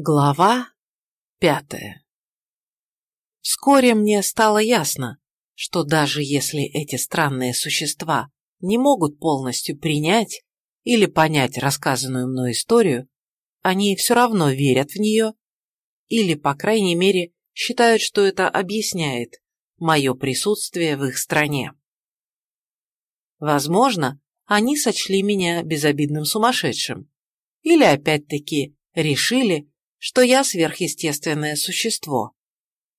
Глава пятая Вскоре мне стало ясно, что даже если эти странные существа не могут полностью принять или понять рассказанную мной историю, они все равно верят в нее или, по крайней мере, считают, что это объясняет мое присутствие в их стране. Возможно, они сочли меня безобидным сумасшедшим или, опять-таки, решили, что я сверхъестественное существо.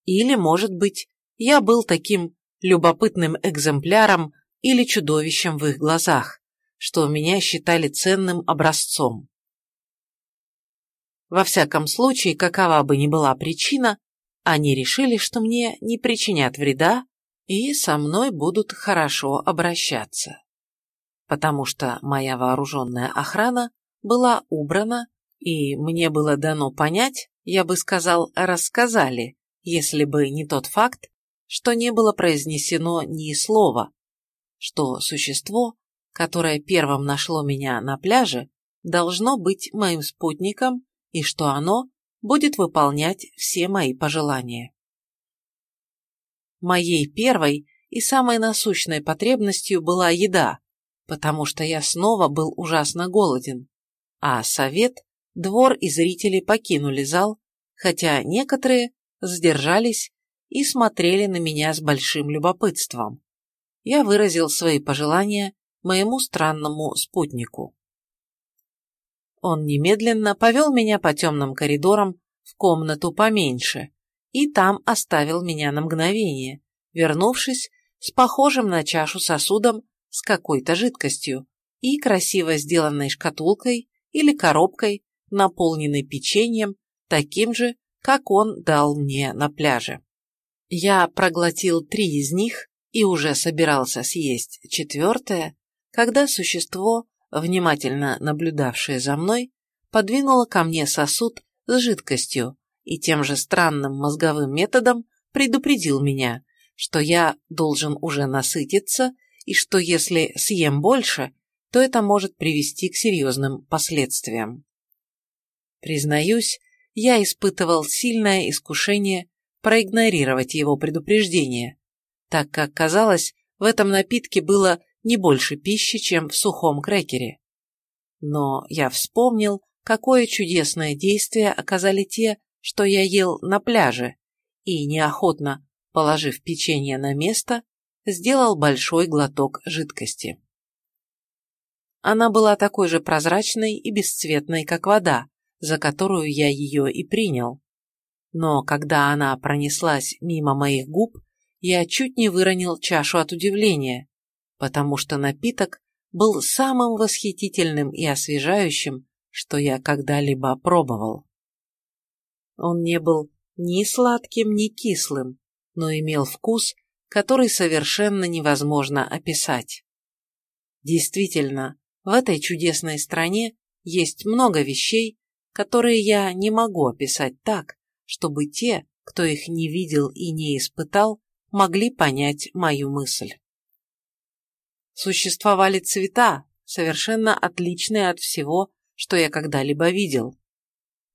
Или, может быть, я был таким любопытным экземпляром или чудовищем в их глазах, что меня считали ценным образцом. Во всяком случае, какова бы ни была причина, они решили, что мне не причинят вреда и со мной будут хорошо обращаться. Потому что моя вооруженная охрана была убрана и мне было дано понять, я бы сказал, рассказали, если бы не тот факт, что не было произнесено ни слова, что существо, которое первым нашло меня на пляже, должно быть моим спутником и что оно будет выполнять все мои пожелания. Моей первой и самой насущной потребностью была еда, потому что я снова был ужасно голоден, а совет двор и зрители покинули зал, хотя некоторые задержались и смотрели на меня с большим любопытством. Я выразил свои пожелания моему странному спутнику. Он немедленно повел меня по темным коридорам в комнату поменьше и там оставил меня на мгновение, вернувшись с похожим на чашу сосудом с какой-то жидкостью и красиво сделанной шкатулкой или коробкой наполненный печеньем, таким же, как он дал мне на пляже. Я проглотил три из них и уже собирался съесть четвертое, когда существо, внимательно наблюдавшее за мной, подвинуло ко мне сосуд с жидкостью и тем же странным мозговым методом предупредил меня, что я должен уже насытиться и что если съем больше, то это может привести к серьезным последствиям. Признаюсь, я испытывал сильное искушение проигнорировать его предупреждение, так как, казалось, в этом напитке было не больше пищи, чем в сухом крекере. Но я вспомнил, какое чудесное действие оказали те, что я ел на пляже, и неохотно, положив печенье на место, сделал большой глоток жидкости. Она была такой же прозрачной и бесцветной, как вода, за которую я ее и принял. Но когда она пронеслась мимо моих губ, я чуть не выронил чашу от удивления, потому что напиток был самым восхитительным и освежающим, что я когда-либо пробовал. Он не был ни сладким, ни кислым, но имел вкус, который совершенно невозможно описать. Действительно, в этой чудесной стране есть много вещей, которые я не могу описать так, чтобы те, кто их не видел и не испытал, могли понять мою мысль. Существовали цвета, совершенно отличные от всего, что я когда-либо видел.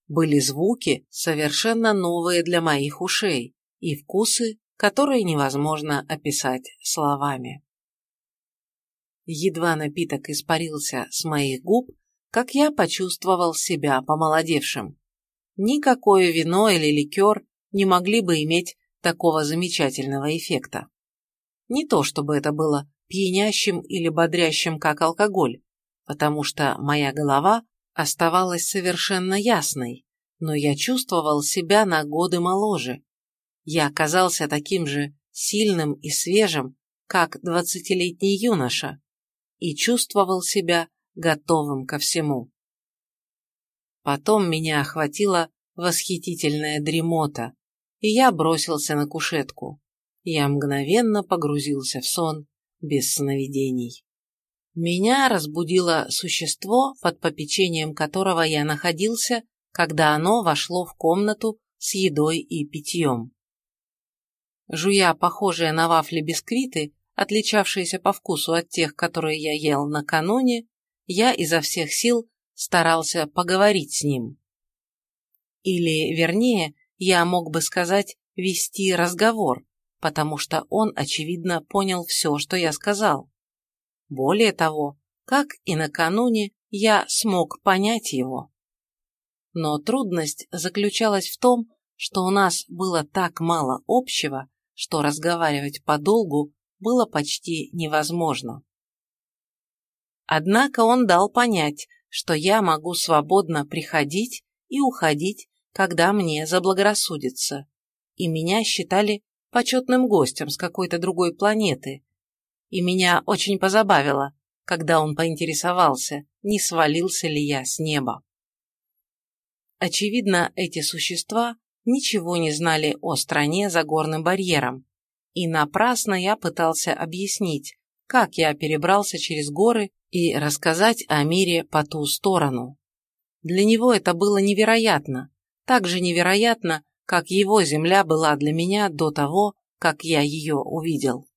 Были звуки, совершенно новые для моих ушей, и вкусы, которые невозможно описать словами. Едва напиток испарился с моих губ, как я почувствовал себя помолодевшим. Никакое вино или ликер не могли бы иметь такого замечательного эффекта. Не то чтобы это было пьянящим или бодрящим, как алкоголь, потому что моя голова оставалась совершенно ясной, но я чувствовал себя на годы моложе. Я оказался таким же сильным и свежим, как двадцатилетний юноша, и чувствовал себя готовым ко всему. Потом меня охватила восхитительная дремота, и я бросился на кушетку. Я мгновенно погрузился в сон без сновидений. Меня разбудило существо, под попечением которого я находился, когда оно вошло в комнату с едой и питьем. Жуя похожие на вафли бисквиты, отличавшиеся по вкусу от тех, которые я ел накануне, я изо всех сил старался поговорить с ним. Или, вернее, я мог бы сказать, вести разговор, потому что он, очевидно, понял все, что я сказал. Более того, как и накануне, я смог понять его. Но трудность заключалась в том, что у нас было так мало общего, что разговаривать подолгу было почти невозможно. Однако он дал понять, что я могу свободно приходить и уходить, когда мне заблагорассудится, и меня считали почетным гостем с какой-то другой планеты. И меня очень позабавило, когда он поинтересовался, не свалился ли я с неба. Очевидно, эти существа ничего не знали о стране за горным барьером, и напрасно я пытался объяснить, как я перебрался через горы и рассказать о мире по ту сторону. Для него это было невероятно, так же невероятно, как его земля была для меня до того, как я ее увидел.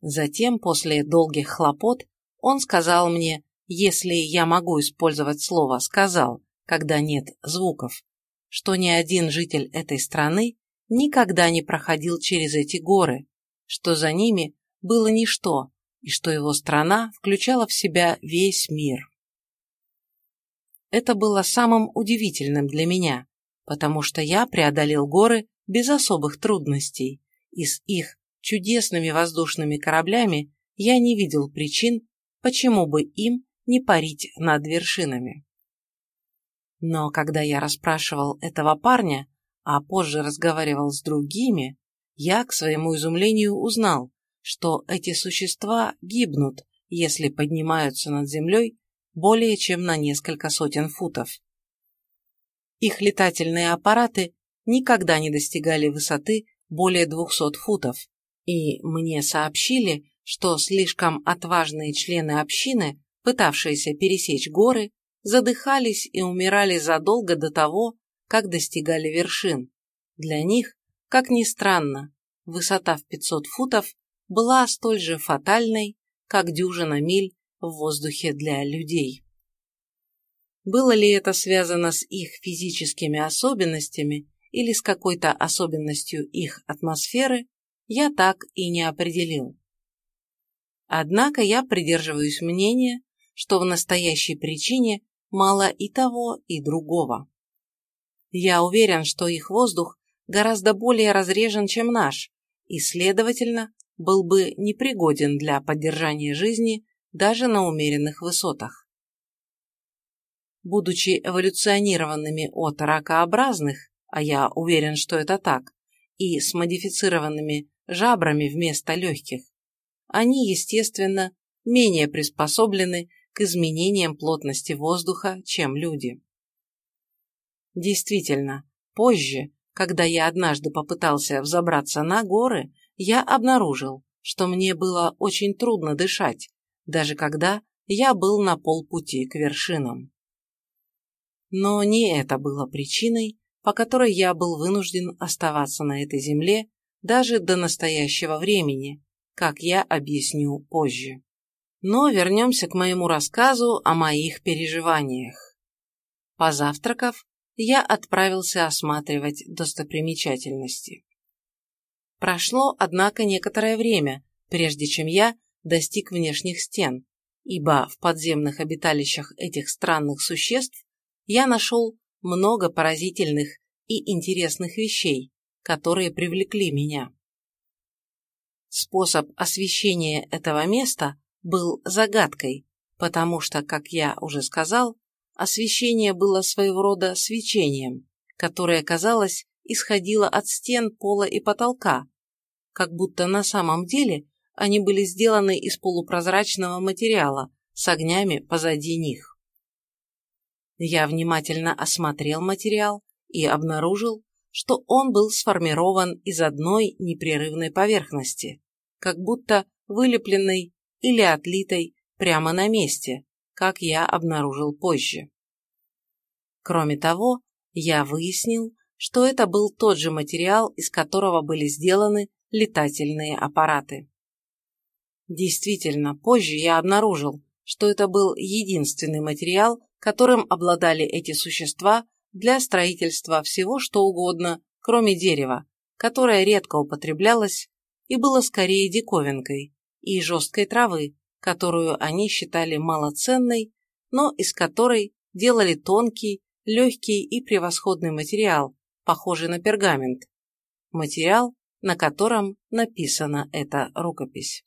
Затем, после долгих хлопот, он сказал мне, если я могу использовать слово «сказал», когда нет звуков, что ни один житель этой страны никогда не проходил через эти горы, что за ними было ничто, и что его страна включала в себя весь мир. Это было самым удивительным для меня, потому что я преодолел горы без особых трудностей, и с их чудесными воздушными кораблями я не видел причин, почему бы им не парить над вершинами. Но когда я расспрашивал этого парня, а позже разговаривал с другими, я, к своему изумлению, узнал, что эти существа гибнут, если поднимаются над землей более чем на несколько сотен футов. Их летательные аппараты никогда не достигали высоты более 200 футов, и мне сообщили, что слишком отважные члены общины, пытавшиеся пересечь горы, задыхались и умирали задолго до того, как достигали вершин. Для них, как ни странно, высота в 500 футов была столь же фатальной, как дюжина миль в воздухе для людей. Было ли это связано с их физическими особенностями или с какой-то особенностью их атмосферы, я так и не определил. Однако я придерживаюсь мнения, что в настоящей причине мало и того, и другого. Я уверен, что их воздух гораздо более разрежен, чем наш, и, следовательно, был бы непригоден для поддержания жизни даже на умеренных высотах. Будучи эволюционированными от ракообразных, а я уверен, что это так, и с модифицированными жабрами вместо легких, они, естественно, менее приспособлены к изменениям плотности воздуха, чем люди. Действительно, позже, когда я однажды попытался взобраться на горы, я обнаружил, что мне было очень трудно дышать, даже когда я был на полпути к вершинам. Но не это было причиной, по которой я был вынужден оставаться на этой земле даже до настоящего времени, как я объясню позже. Но вернемся к моему рассказу о моих переживаниях. Позавтракав, я отправился осматривать достопримечательности. Прошло, однако, некоторое время, прежде чем я достиг внешних стен, ибо в подземных обиталищах этих странных существ я нашел много поразительных и интересных вещей, которые привлекли меня. Способ освещения этого места был загадкой, потому что, как я уже сказал, освещение было своего рода свечением, которое, казалось, исходило от стен, пола и потолка, как будто на самом деле они были сделаны из полупрозрачного материала с огнями позади них. Я внимательно осмотрел материал и обнаружил, что он был сформирован из одной непрерывной поверхности, как будто вылепленной или отлитой прямо на месте, как я обнаружил позже. Кроме того, я выяснил, что это был тот же материал, из которого были сделаны летательные аппараты. Действительно, позже я обнаружил, что это был единственный материал, которым обладали эти существа для строительства всего что угодно, кроме дерева, которое редко употреблялось и было скорее диковинкой, и жесткой травы, которую они считали малоценной, но из которой делали тонкий, легкий и превосходный материал, похожий на пергамент. Материал, на котором написана эта рукопись.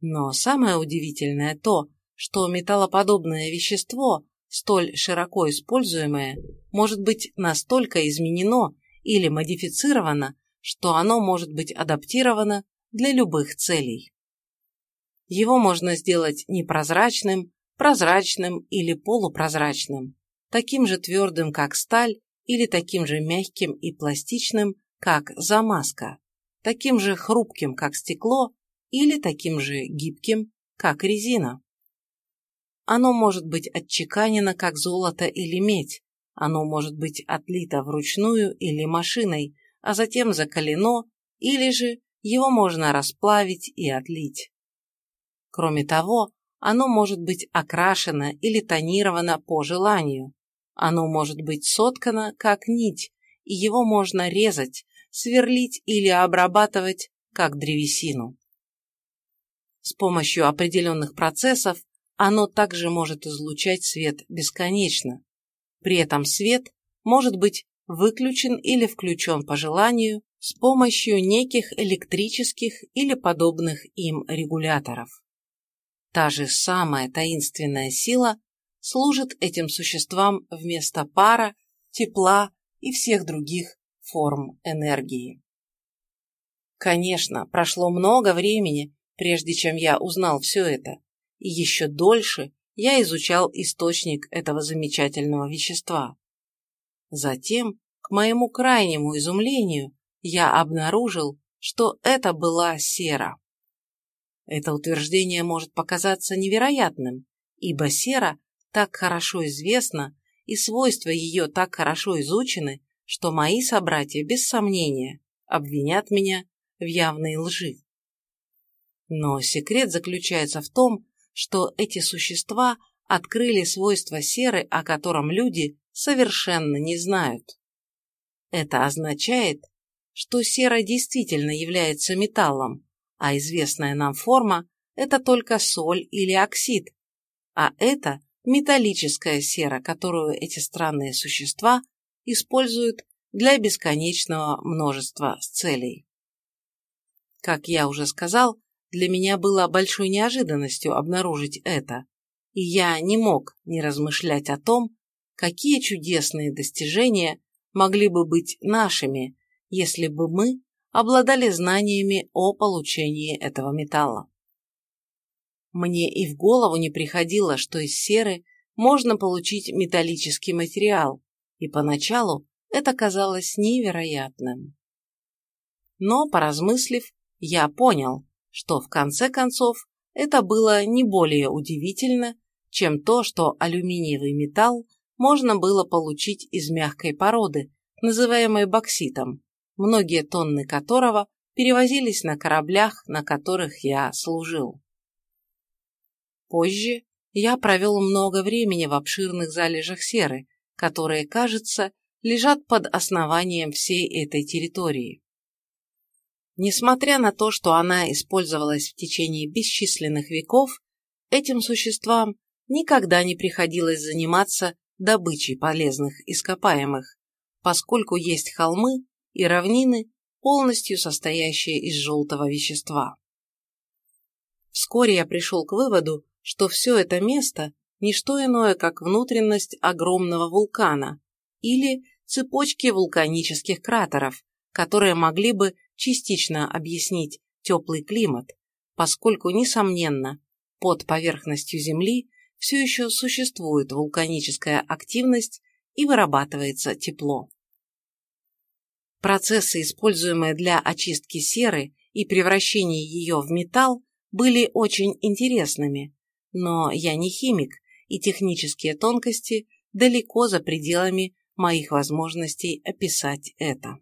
Но самое удивительное то, что металлоподобное вещество, столь широко используемое, может быть настолько изменено или модифицировано, что оно может быть адаптировано для любых целей. Его можно сделать непрозрачным, прозрачным или полупрозрачным, таким же твердым, как сталь, или таким же мягким и пластичным, как замазка, таким же хрупким, как стекло, или таким же гибким, как резина. Оно может быть отчеканено, как золото или медь, оно может быть отлито вручную или машиной, а затем закалено, или же его можно расплавить и отлить. Кроме того, оно может быть окрашено или тонировано по желанию. Оно может быть соткано как нить, и его можно резать, сверлить или обрабатывать как древесину. С помощью определенных процессов оно также может излучать свет бесконечно. При этом свет может быть выключен или включен по желанию с помощью неких электрических или подобных им регуляторов. Та же самая таинственная сила служит этим существам вместо пара, тепла и всех других форм энергии. Конечно, прошло много времени, прежде чем я узнал все это, и еще дольше я изучал источник этого замечательного вещества. Затем, к моему крайнему изумлению, я обнаружил, что это была сера. Это утверждение может показаться невероятным, ибо сера так хорошо известна и свойства ее так хорошо изучены, что мои собратья, без сомнения, обвинят меня в явной лжи. Но секрет заключается в том, что эти существа открыли свойства серы, о котором люди совершенно не знают. Это означает, что сера действительно является металлом, а известная нам форма – это только соль или оксид, а это металлическая сера, которую эти странные существа используют для бесконечного множества целей. Как я уже сказал, для меня было большой неожиданностью обнаружить это, и я не мог не размышлять о том, какие чудесные достижения могли бы быть нашими, если бы мы обладали знаниями о получении этого металла. Мне и в голову не приходило, что из серы можно получить металлический материал, и поначалу это казалось невероятным. Но, поразмыслив, я понял, что в конце концов это было не более удивительно, чем то, что алюминиевый металл можно было получить из мягкой породы, называемой бокситом, многие тонны которого перевозились на кораблях, на которых я служил. Позже я провел много времени в обширных залежах серы, которые, кажется, лежат под основанием всей этой территории. Несмотря на то, что она использовалась в течение бесчисленных веков, этим существам никогда не приходилось заниматься добычей полезных ископаемых, поскольку есть холмы и равнины, полностью состоящие из желтого вещества. Вскоре я пришел к выводу, что все это место – не что иное, как внутренность огромного вулкана или цепочки вулканических кратеров, которые могли бы частично объяснить теплый климат, поскольку, несомненно, под поверхностью Земли все еще существует вулканическая активность и вырабатывается тепло. Процессы, используемые для очистки серы и превращения ее в металл, были очень интересными, но я не химик, и технические тонкости далеко за пределами моих возможностей описать это.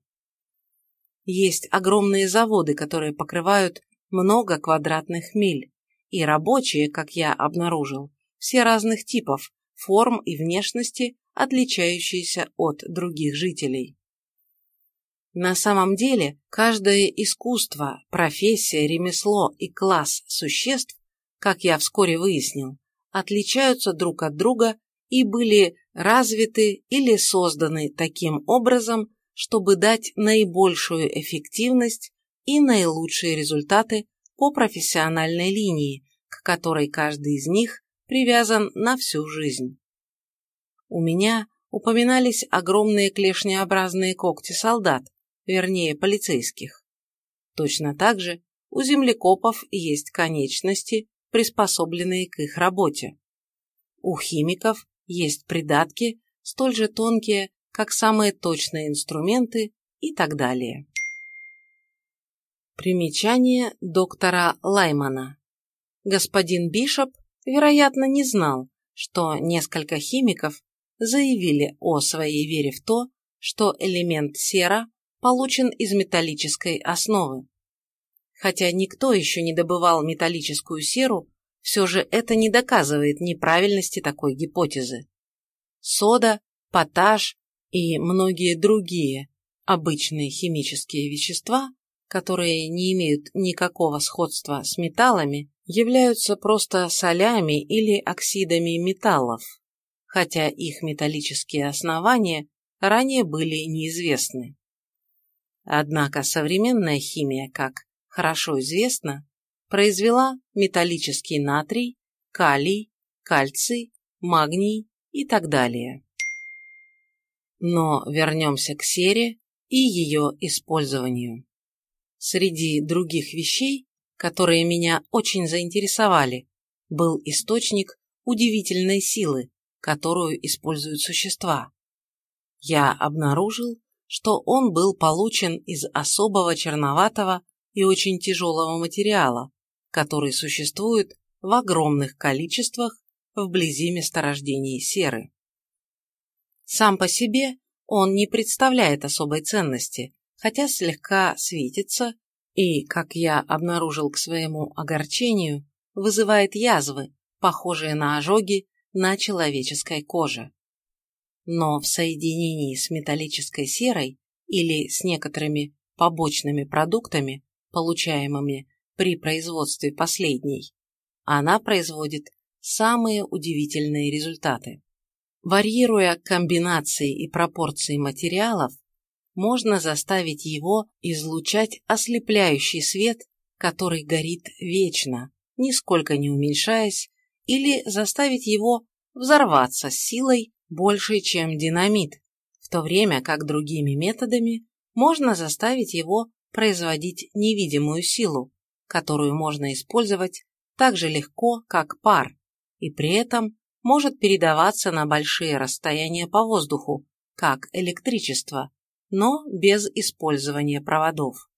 Есть огромные заводы, которые покрывают много квадратных миль, и рабочие, как я обнаружил, все разных типов, форм и внешности отличающиеся от других жителей. На самом деле, каждое искусство, профессия, ремесло и класс существ, как я вскоре выяснил, отличаются друг от друга и были развиты или созданы таким образом, чтобы дать наибольшую эффективность и наилучшие результаты по профессиональной линии, к которой каждый из них привязан на всю жизнь. У меня упоминались огромные клешнеобразные когти солдат, вернее полицейских. Точно так же у землекопов есть конечности, приспособленные к их работе. У химиков есть придатки, столь же тонкие, как самые точные инструменты и так далее. Примечание доктора Лаймана. Господин Бишоп, вероятно, не знал, что несколько химиков заявили о своей вере в то, что элемент сера получен из металлической основы. Хотя никто еще не добывал металлическую серу, все же это не доказывает неправильности такой гипотезы. Сода, поташ и многие другие обычные химические вещества, которые не имеют никакого сходства с металлами, являются просто солями или оксидами металлов, хотя их металлические основания ранее были неизвестны. Однако современная химия, как хорошо известно, произвела металлический натрий, калий, кальций, магний и так далее. Но вернемся к сере и ее использованию. Среди других вещей, которые меня очень заинтересовали, был источник удивительной силы, которую используют существа. Я обнаружил, что он был получен из особого черноватого и очень тяжелого материала, который существует в огромных количествах вблизи месторождений серы. Сам по себе он не представляет особой ценности, хотя слегка светится и, как я обнаружил к своему огорчению, вызывает язвы, похожие на ожоги на человеческой коже но в соединении с металлической серой или с некоторыми побочными продуктами, получаемыми при производстве последней, она производит самые удивительные результаты. Варьируя комбинации и пропорции материалов, можно заставить его излучать ослепляющий свет, который горит вечно, нисколько не уменьшаясь, или заставить его взорваться с силой, больше, чем динамит, в то время как другими методами можно заставить его производить невидимую силу, которую можно использовать так же легко, как пар, и при этом может передаваться на большие расстояния по воздуху, как электричество, но без использования проводов.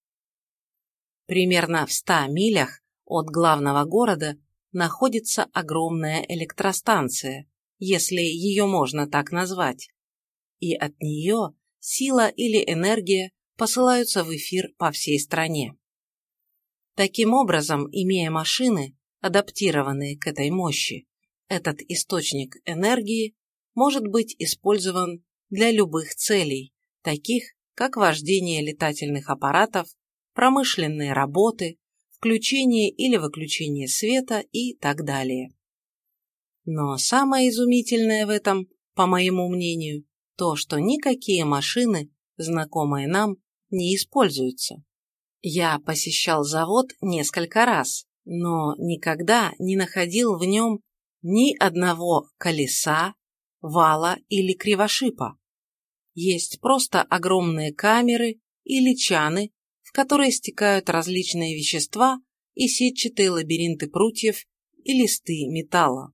Примерно в 100 милях от главного города находится огромная электростанция, если ее можно так назвать. И от нее сила или энергия посылаются в эфир по всей стране. Таким образом, имея машины, адаптированные к этой мощи, этот источник энергии может быть использован для любых целей, таких как вождение летательных аппаратов, промышленные работы, включение или выключение света и так далее. Но самое изумительное в этом, по моему мнению, то, что никакие машины, знакомые нам, не используются. Я посещал завод несколько раз, но никогда не находил в нем ни одного колеса, вала или кривошипа. Есть просто огромные камеры или чаны, в которые стекают различные вещества и сетчатые лабиринты прутьев и листы металла.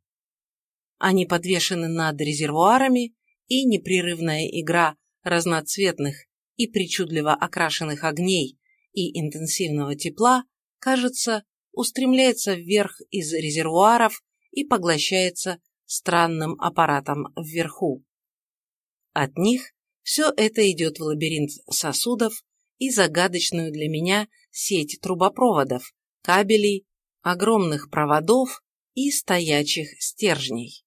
Они подвешены над резервуарами, и непрерывная игра разноцветных и причудливо окрашенных огней и интенсивного тепла, кажется, устремляется вверх из резервуаров и поглощается странным аппаратом вверху. От них все это идет в лабиринт сосудов и загадочную для меня сеть трубопроводов, кабелей, огромных проводов и стоячих стержней.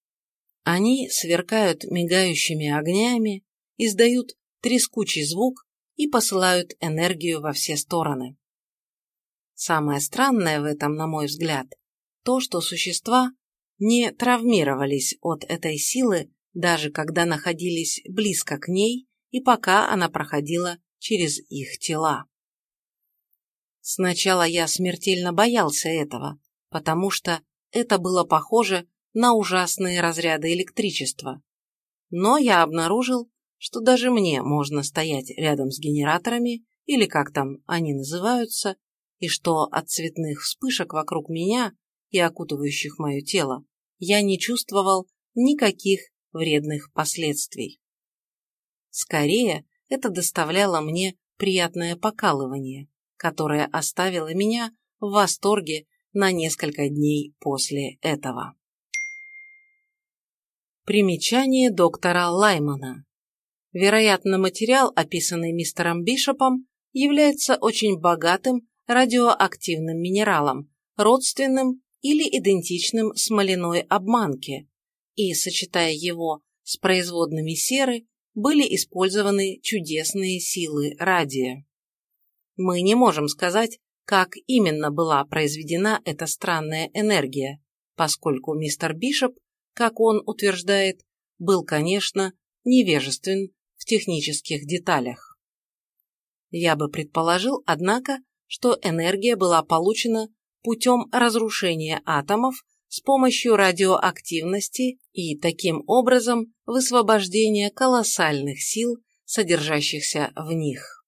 Они сверкают мигающими огнями, издают трескучий звук и посылают энергию во все стороны. Самое странное в этом, на мой взгляд, то, что существа не травмировались от этой силы, даже когда находились близко к ней и пока она проходила через их тела. Сначала я смертельно боялся этого, потому что это было похоже на ужасные разряды электричества. Но я обнаружил, что даже мне можно стоять рядом с генераторами, или как там они называются, и что от цветных вспышек вокруг меня и окутывающих мое тело я не чувствовал никаких вредных последствий. Скорее, это доставляло мне приятное покалывание, которое оставило меня в восторге на несколько дней после этого. Примечание доктора Лаймана. Вероятно, материал, описанный мистером Бишопом, является очень богатым радиоактивным минералом, родственным или идентичным смоляной обманке, и, сочетая его с производными серы, были использованы чудесные силы радия. Мы не можем сказать, как именно была произведена эта странная энергия, поскольку мистер Бишоп, как он утверждает, был, конечно, невежествен в технических деталях. Я бы предположил, однако, что энергия была получена путем разрушения атомов с помощью радиоактивности и, таким образом, высвобождения колоссальных сил, содержащихся в них.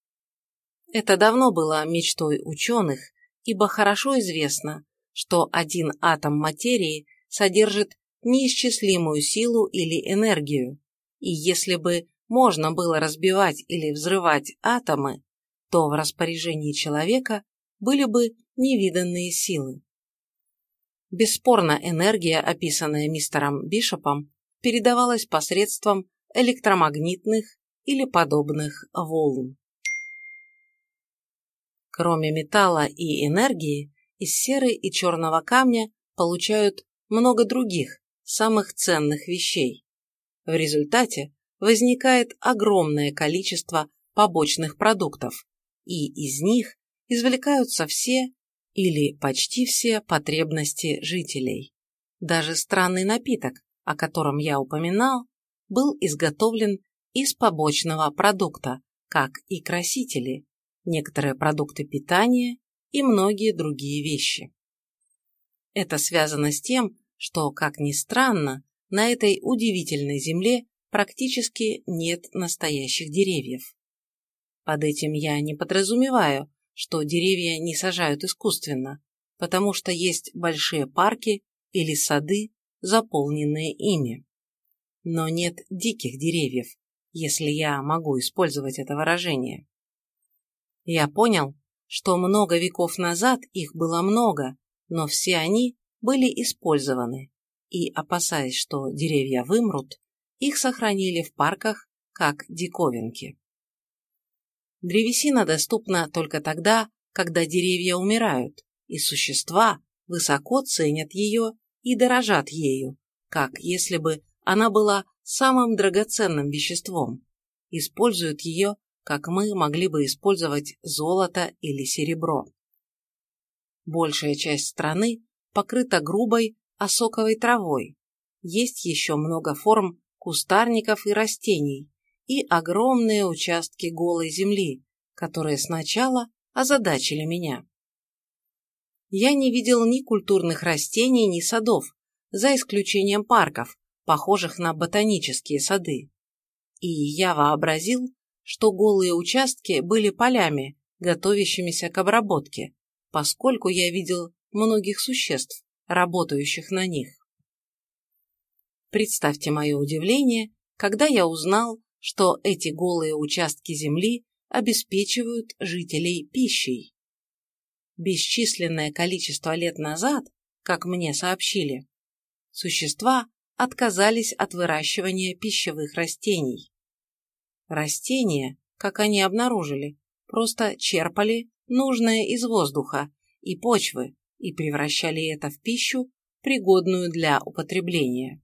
Это давно было мечтой ученых, ибо хорошо известно, что один атом материи содержит неисчислимую силу или энергию, и если бы можно было разбивать или взрывать атомы, то в распоряжении человека были бы невиданные силы. Бесспорно, энергия, описанная мистером Бишопом, передавалась посредством электромагнитных или подобных волн. Кроме металла и энергии, из серы и черного камня получают много других, самых ценных вещей. В результате возникает огромное количество побочных продуктов, и из них извлекаются все или почти все потребности жителей. Даже странный напиток, о котором я упоминал, был изготовлен из побочного продукта, как и красители, некоторые продукты питания и многие другие вещи. Это связано с тем, что, как ни странно, на этой удивительной земле практически нет настоящих деревьев. Под этим я не подразумеваю, что деревья не сажают искусственно, потому что есть большие парки или сады, заполненные ими. Но нет диких деревьев, если я могу использовать это выражение. Я понял, что много веков назад их было много, но все они были использованы, и, опасаясь, что деревья вымрут, их сохранили в парках как диковинки. Древесина доступна только тогда, когда деревья умирают, и существа высоко ценят ее и дорожат ею, как если бы она была самым драгоценным веществом, используют ее, как мы могли бы использовать золото или серебро. Большая часть страны покрыта грубой осоковой травой. Есть еще много форм кустарников и растений, и огромные участки голой земли, которые сначала озадачили меня. Я не видел ни культурных растений, ни садов, за исключением парков, похожих на ботанические сады. И я вообразил, что голые участки были полями, готовящимися к обработке, поскольку я видел многих существ, работающих на них. Представьте мое удивление, когда я узнал, что эти голые участки земли обеспечивают жителей пищей. Бесчисленное количество лет назад, как мне сообщили, существа отказались от выращивания пищевых растений. Растения, как они обнаружили, просто черпали нужное из воздуха и почвы и превращали это в пищу, пригодную для употребления.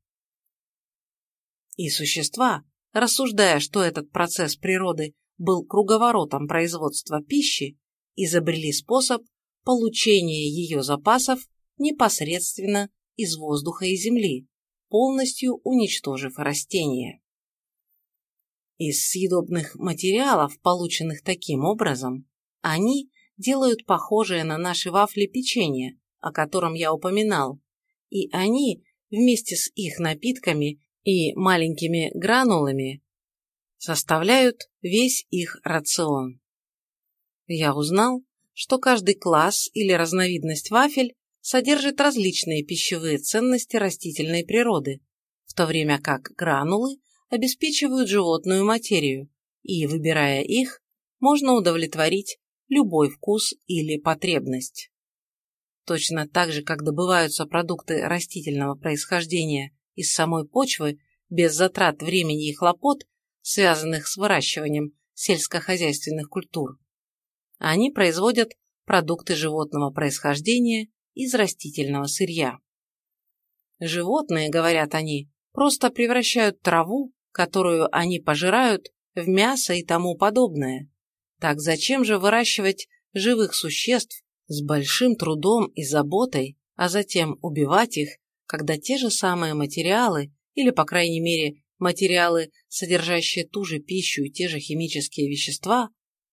И существа, рассуждая, что этот процесс природы был круговоротом производства пищи, изобрели способ получения ее запасов непосредственно из воздуха и земли, полностью уничтожив растения. Из съедобных материалов, полученных таким образом, они делают похожее на наши вафли печенье, о котором я упоминал, и они вместе с их напитками и маленькими гранулами составляют весь их рацион. Я узнал, что каждый класс или разновидность вафель содержит различные пищевые ценности растительной природы, в то время как гранулы обеспечивают животную материю, и, выбирая их, можно удовлетворить любой вкус или потребность. Точно так же, как добываются продукты растительного происхождения из самой почвы без затрат времени и хлопот, связанных с выращиванием сельскохозяйственных культур, они производят продукты животного происхождения из растительного сырья. Животные, говорят они, просто превращают траву, которую они пожирают, в мясо и тому подобное. Так зачем же выращивать живых существ с большим трудом и заботой, а затем убивать их, когда те же самые материалы, или, по крайней мере, материалы, содержащие ту же пищу и те же химические вещества,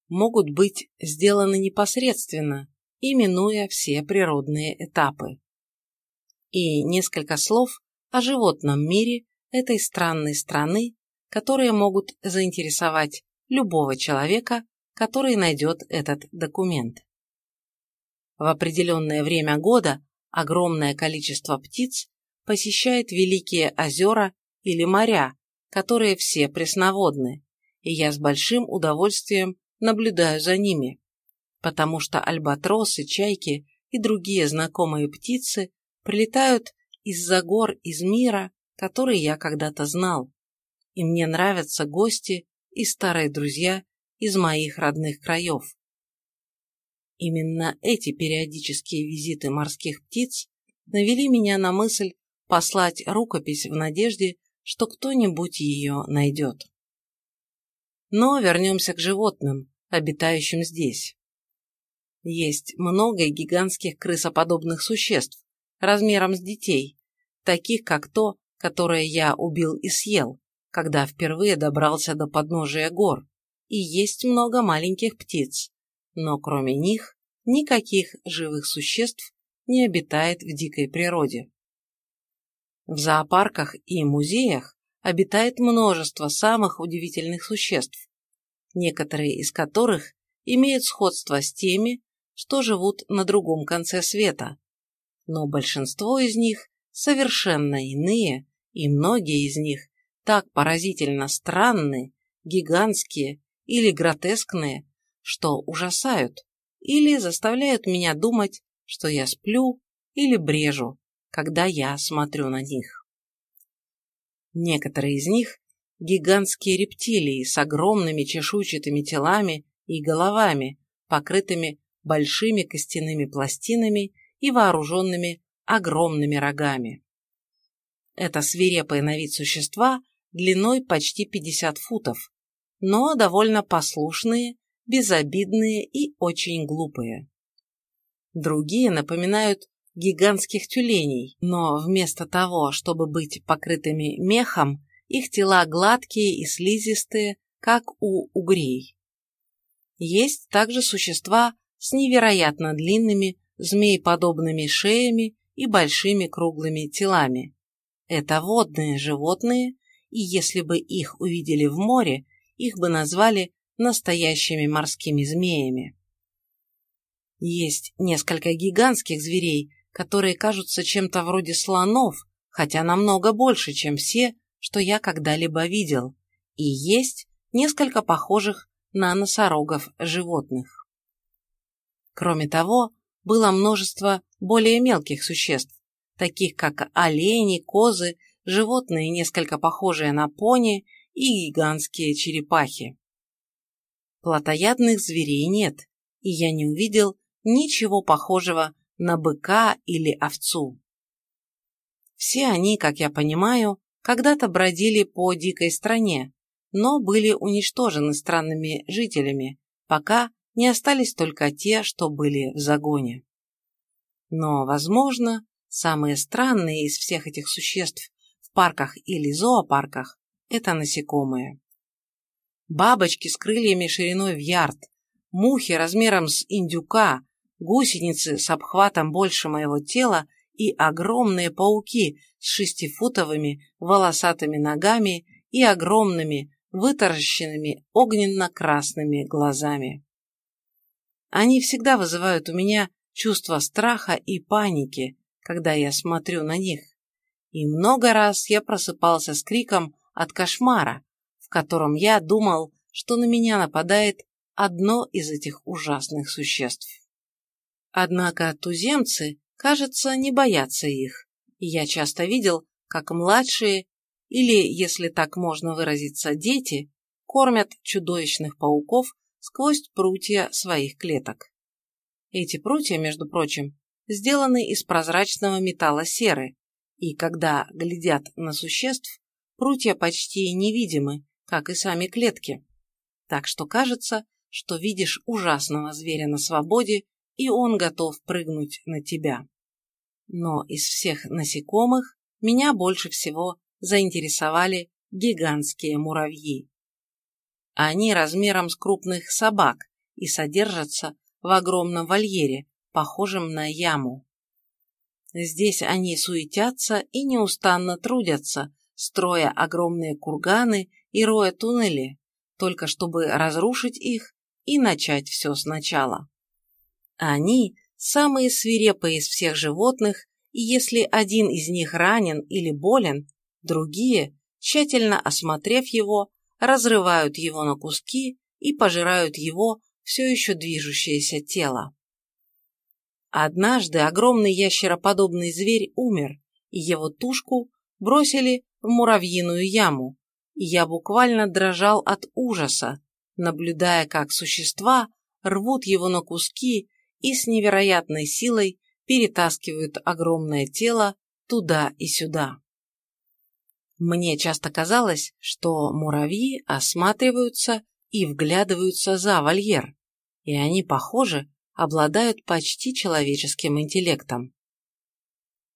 могут быть сделаны непосредственно, именуя все природные этапы. И несколько слов о животном мире этой странной страны, которые могут заинтересовать любого человека, который найдет этот документ. В определенное время года огромное количество птиц посещает великие озера или моря, которые все пресноводны, и я с большим удовольствием наблюдаю за ними, потому что альбатросы, чайки и другие знакомые птицы прилетают из-за гор из мира, который я когда-то знал, и мне нравятся гости и старые друзья из моих родных краев. Именно эти периодические визиты морских птиц навели меня на мысль послать рукопись в надежде, что кто-нибудь ее найдет. Но вернемся к животным, обитающим здесь. Есть много гигантских крысоподобных существ, размером с детей, таких как то, которое я убил и съел, когда впервые добрался до подножия гор, и есть много маленьких птиц, но кроме них никаких живых существ не обитает в дикой природе. В зоопарках и музеях обитает множество самых удивительных существ, некоторые из которых имеют сходство с теми, что живут на другом конце света, но большинство из них совершенно иные, и многие из них так поразительно странны, гигантские или гротескные, что ужасают или заставляют меня думать, что я сплю или брежу, когда я смотрю на них. Некоторые из них – гигантские рептилии с огромными чешуйчатыми телами и головами, покрытыми большими костяными пластинами и вооруженными огромными рогами. Это свирепые на вид существа длиной почти 50 футов, но довольно послушные, безобидные и очень глупые. Другие напоминают гигантских тюленей, но вместо того, чтобы быть покрытыми мехом, их тела гладкие и слизистые, как у угрей. Есть также существа с невероятно длинными змееподобными шеями и большими круглыми телами. Это водные животные, и если бы их увидели в море, их бы назвали настоящими морскими змеями. Есть несколько гигантских зверей, которые кажутся чем-то вроде слонов, хотя намного больше, чем все, что я когда-либо видел, и есть несколько похожих на носорогов животных. Кроме того, было множество более мелких существ, таких как олени, козы, животные, несколько похожие на пони и гигантские черепахи. Плотоядных зверей нет, и я не увидел ничего похожего на быка или овцу. Все они, как я понимаю, когда-то бродили по дикой стране, но были уничтожены странными жителями, пока не остались только те, что были в загоне. Но, возможно, самые странные из всех этих существ в парках или зоопарках – это насекомые. Бабочки с крыльями шириной в ярд, мухи размером с индюка, гусеницы с обхватом больше моего тела и огромные пауки с шестифутовыми волосатыми ногами и огромными вытаращенными огненно-красными глазами. Они всегда вызывают у меня чувство страха и паники, когда я смотрю на них. И много раз я просыпался с криком от кошмара, в котором я думал, что на меня нападает одно из этих ужасных существ. Однако туземцы, кажется, не боятся их, и я часто видел, как младшие, или, если так можно выразиться, дети, кормят чудовищных пауков сквозь прутья своих клеток. Эти прутья, между прочим, сделаны из прозрачного металла серы, и когда глядят на существ, прутья почти невидимы, как и сами клетки. Так что кажется, что видишь ужасного зверя на свободе, и он готов прыгнуть на тебя. Но из всех насекомых меня больше всего заинтересовали гигантские муравьи. Они размером с крупных собак и содержатся в огромном вольере, похожем на яму. Здесь они суетятся и неустанно трудятся, строя огромные курганы и роя туннели, только чтобы разрушить их и начать все сначала. Они самые свирепые из всех животных, и если один из них ранен или болен, другие, тщательно осмотрев его, разрывают его на куски и пожирают его все еще движущееся тело. Однажды огромный ящероподобный зверь умер, и его тушку бросили в муравьиную яму, я буквально дрожал от ужаса, наблюдая, как существа рвут его на куски и с невероятной силой перетаскивают огромное тело туда и сюда. Мне часто казалось, что муравьи осматриваются и вглядываются за вольер, и они, похоже, обладают почти человеческим интеллектом.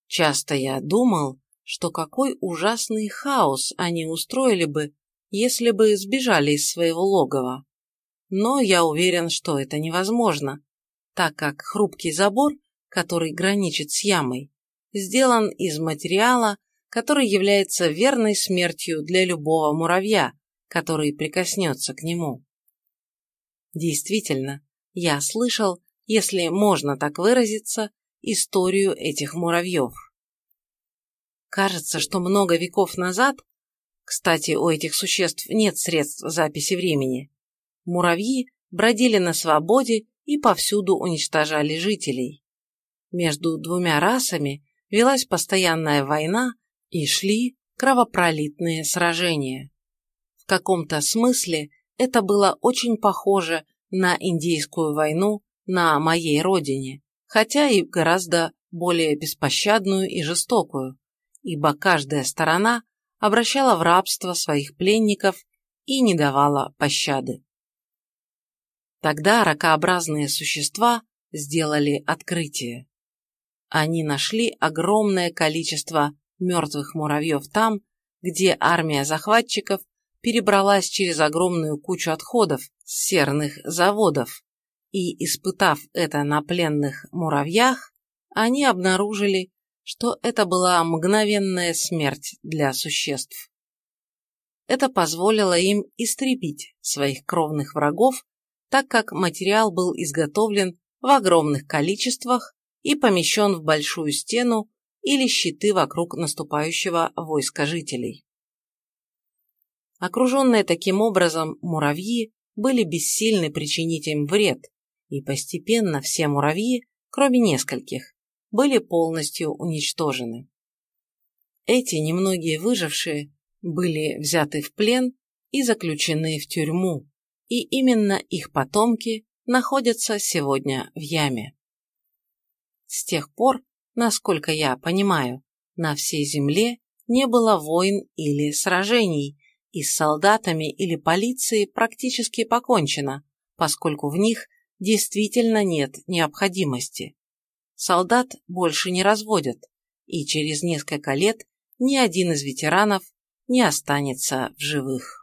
Часто я думал, что какой ужасный хаос они устроили бы, если бы сбежали из своего логова. Но я уверен, что это невозможно, так как хрупкий забор, который граничит с ямой, сделан из материала, который является верной смертью для любого муравья, который прикоснется к нему. Действительно, я слышал, если можно так выразиться, историю этих муравьев. Кажется, что много веков назад, кстати, у этих существ нет средств записи времени, муравьи бродили на свободе и повсюду уничтожали жителей. Между двумя расами велась постоянная война и шли кровопролитные сражения. В каком-то смысле это было очень похоже на индейскую войну на моей родине, хотя и гораздо более беспощадную и жестокую, ибо каждая сторона обращала в рабство своих пленников и не давала пощады. Тогда ракообразные существа сделали открытие. Они нашли огромное количество мертвых муравьев там, где армия захватчиков перебралась через огромную кучу отходов с серных заводов, и, испытав это на пленных муравьях, они обнаружили, что это была мгновенная смерть для существ. Это позволило им истребить своих кровных врагов, так как материал был изготовлен в огромных количествах и помещен в большую стену или щиты вокруг наступающего войска жителей. Окруженные таким образом муравьи были бессильны причинить им вред, и постепенно все муравьи, кроме нескольких, были полностью уничтожены. Эти немногие выжившие были взяты в плен и заключены в тюрьму, и именно их потомки находятся сегодня в яме. С тех пор Насколько я понимаю, на всей Земле не было войн или сражений, и с солдатами или полицией практически покончено, поскольку в них действительно нет необходимости. Солдат больше не разводят, и через несколько лет ни один из ветеранов не останется в живых.